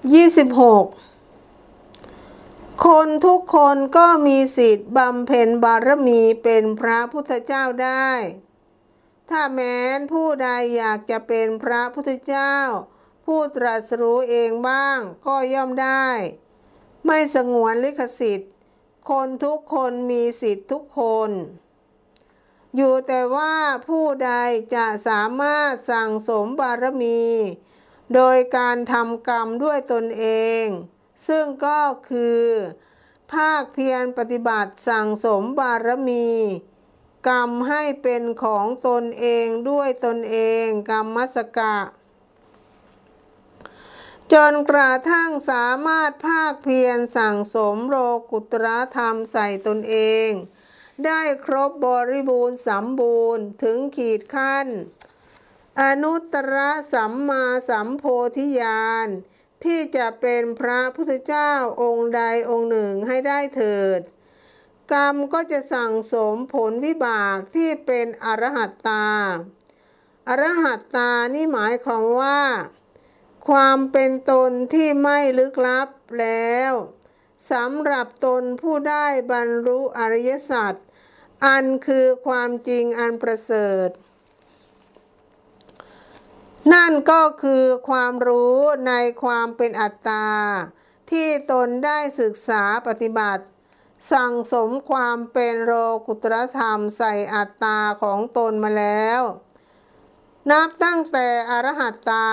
26 คนทุกคนก็มีสิทธิ์บำเพ็ญบารมีเป็นพระพุทธเจ้าได้ ถ้าแม้นผู้ใดอยากจะเป็นพระพุทธเจ้า ผู้ตรัสรู้เองบ้างก็ย่อมได้ ไม่สงวนลิขสิทธิ์ คนทุกคนมีสิทธิ์ทุกคน อยู่แต่ว่าผู้ใดจะสามารถสั่งสมบารมี โดยการทำกรรมด้วยตนเอง ซึ่งก็คือ ภาคเพียรปฏิบัติสั่งสมบารมี กรรมให้เป็นของตนเองด้วยตนเองกรรมมัสกะ จนกระทั่งสามารถภาคเพียรสั่งสมโลกุตรธรรมใส่ตนเอง ได้ครบบริบูรณ์สมบูรณ์ถึงขีดขั้น อนุตตรสัมมาสัมโพธิญาณที่จะเป็นพระพุทธเจ้าองค์ใดองค์หนึ่งให้ได้เถิด กรรมก็จะสั่งสมผลวิบากที่เป็นอรหัตตา อรหัตตานี่หมายความว่า ความเป็นตนที่ไม่ลึกลับแล้วสำหรับตนผู้ได้บรรลุอริยสัจอันคือความจริงอันประเสริฐ นั่นก็คือความรู้ในความเป็นอัตตา ที่ตนได้ศึกษาปฏิบัติ สั่งสมความเป็นโลกุตรธรรมใส่อัตตาของตนมาแล้ว นับตั้งแต่อรหัตตา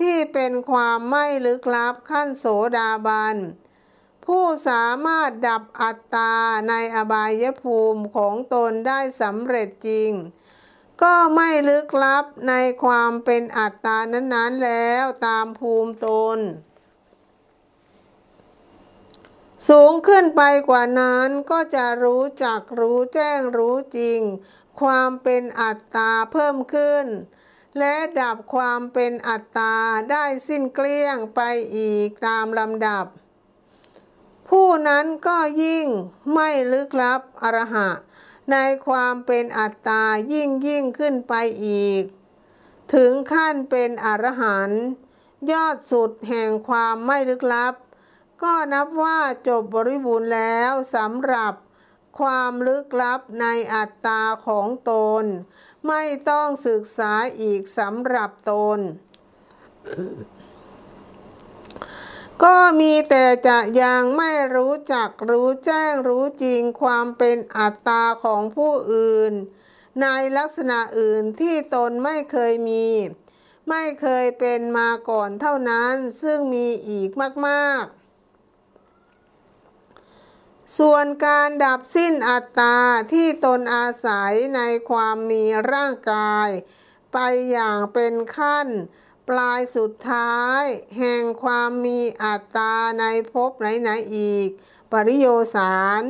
ที่เป็นความไม่ลึกลับขั้นโสดาบัน ผู้สามารถดับอัตตาในอบายภูมิของตนได้สำเร็จจริง ก็ไม่ลึกลับในความเป็นอัตตานั้นๆแล้วตามภูมิตน สูงขึ้นไปกว่านั้นก็จะรู้จักรู้แจ้งรู้จริง ความเป็นอัตตาเพิ่มขึ้น และดับความเป็นอัตตาได้สิ้นเกลี้ยงไปอีกตามลำดับ ผู้นั้นก็ยิ่งไม่ลึกลับอรหะ ในความเป็นอัตตายิ่งยิ่งขึ้นไปอีก ถึงขั้นเป็นอรหันต์ยอดสุดแห่งความไม่ลึกลับ ก็นับว่าจบบริบูรณ์แล้วสำหรับความลึกลับในอัตตาของตน ไม่ต้องศึกษาอีกสำหรับตน ก็มีแต่จะยังไม่รู้จักรู้แจ้งรู้จริงความเป็นอัตตาของผู้อื่น ในลักษณะอื่นที่ตนไม่เคยมี ไม่เคยเป็นมาก่อนเท่านั้นซึ่งมีอีกมากๆส่วนการดับสิ้นอัตตาที่ตนอาศัยในความมีร่างกาย ไปอย่างเป็นขั้น ปลายสุดท้าย แห่งความมีอัตตาในภพไหนๆอีก ปริโยสาร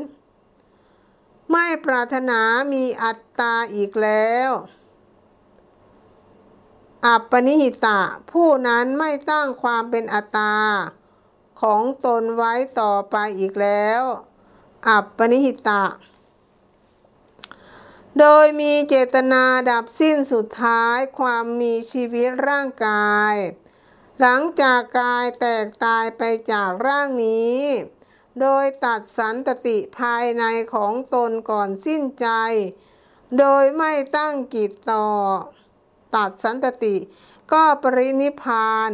ไม่ปรารถนามีอัตตาอีกแล้ว อัปปนิหิตะ ผู้นั้นไม่ตั้งความเป็นอัตตา ของตนไว้ต่อไปอีกแล้ว อัปปนิหิตะ โดยมีเจตนาดับสิ้นสุดท้ายความมีชีวิตร่างกาย หลังจากกายแตกตายไปจากร่างนี้ โดยตัดสันตติภายในของตนก่อนสิ้นใจ โดยไม่ตั้งกิจต่อ ตัดสันตติก็ปรินิพพาน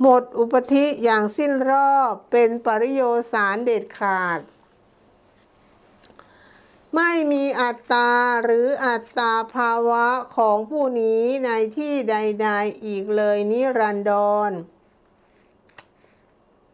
หมดอุปธิอย่างสิ้นรอบเป็นปริโยสารเด็ดขาด ไม่มีอัตตาหรืออัตตาภาวะของผู้นี้ในที่ใด ๆ อีกเลยนิรันดร